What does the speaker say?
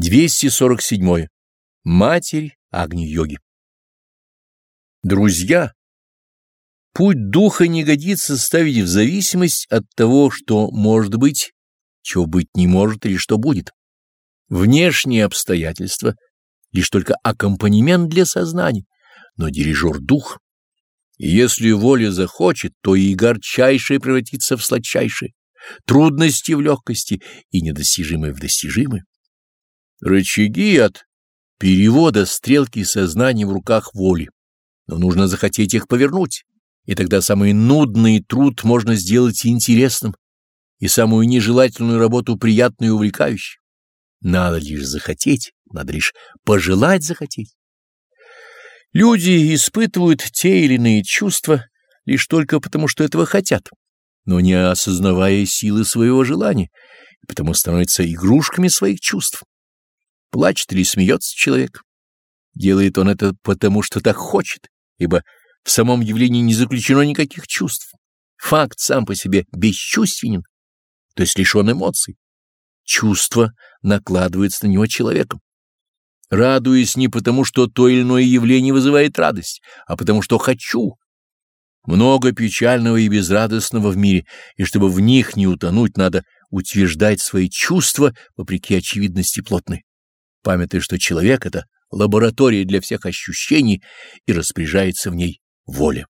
247. Матерь Агни-йоги. Друзья, путь духа не годится ставить в зависимость от того, что может быть, чего быть не может или что будет. Внешние обстоятельства — лишь только аккомпанемент для сознания, но дирижер — дух. И если воля захочет, то и горчайшее превратится в сладчайшее, трудности в легкости и недостижимое в достижимое. Рычаги от перевода стрелки сознания в руках воли, но нужно захотеть их повернуть, и тогда самый нудный труд можно сделать интересным, и самую нежелательную работу приятной и увлекающей. Надо лишь захотеть, надо лишь пожелать захотеть. Люди испытывают те или иные чувства лишь только потому, что этого хотят, но не осознавая силы своего желания, и потому становятся игрушками своих чувств. Плачет или смеется человек. Делает он это потому, что так хочет, ибо в самом явлении не заключено никаких чувств. Факт сам по себе бесчувственен, то есть лишен эмоций. Чувство накладывается на него человеком. Радуюсь не потому, что то или иное явление вызывает радость, а потому что хочу. Много печального и безрадостного в мире, и чтобы в них не утонуть, надо утверждать свои чувства вопреки очевидности плотной памятая, что человек — это лаборатория для всех ощущений и распоряжается в ней воля.